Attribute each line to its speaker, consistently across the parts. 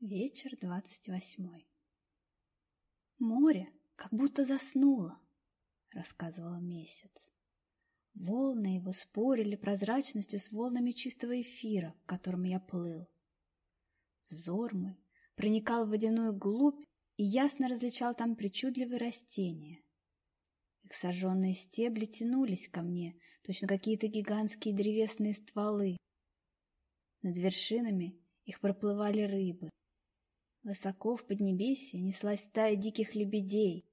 Speaker 1: Вечер двадцать восьмой. Море как будто заснуло, рассказывала месяц. Волны его спорили прозрачностью с волнами чистого эфира, в котором я плыл. Взор мой проникал в водяную глубь и ясно различал там причудливые растения. Их сожженные стебли тянулись ко мне, точно какие-то гигантские древесные стволы. Над вершинами их проплывали рыбы. Высоко в Поднебесье неслась стая диких лебедей.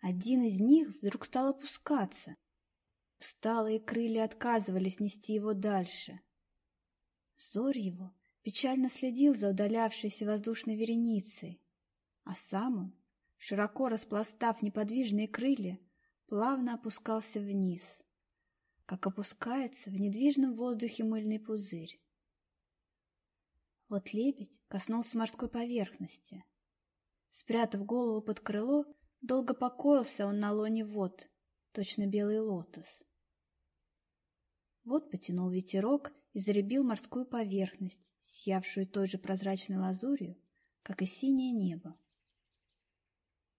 Speaker 1: Один из них вдруг стал опускаться. Усталые крылья отказывались нести его дальше. Взор его печально следил за удалявшейся воздушной вереницей, а сам он, широко распластав неподвижные крылья, плавно опускался вниз, как опускается в недвижном воздухе мыльный пузырь. Вот лебедь коснулся морской поверхности. Спрятав голову под крыло, долго покоился он на лоне вод, точно белый лотос. Вот потянул ветерок и заребил морскую поверхность, сиявшую той же прозрачной лазурью, как и синее небо.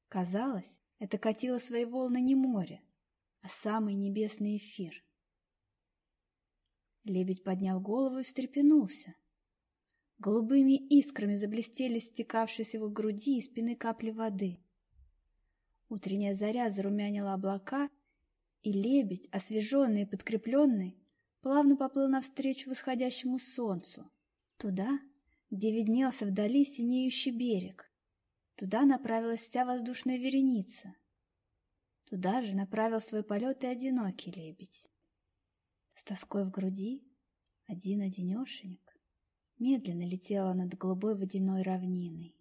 Speaker 1: Казалось, это катило свои волны не море, а самый небесный эфир. Лебедь поднял голову и встрепенулся. Голубыми искрами заблестели стекавшие с его груди и спины капли воды. Утренняя заря зарумянила облака, и лебедь, освеженный и подкрепленный, плавно поплыл навстречу восходящему солнцу, туда, где виднелся вдали синеющий берег. Туда направилась вся воздушная вереница. Туда же направил свой полет и одинокий лебедь. С тоской в груди один-одинешенек медленно летела над голубой водяной равниной.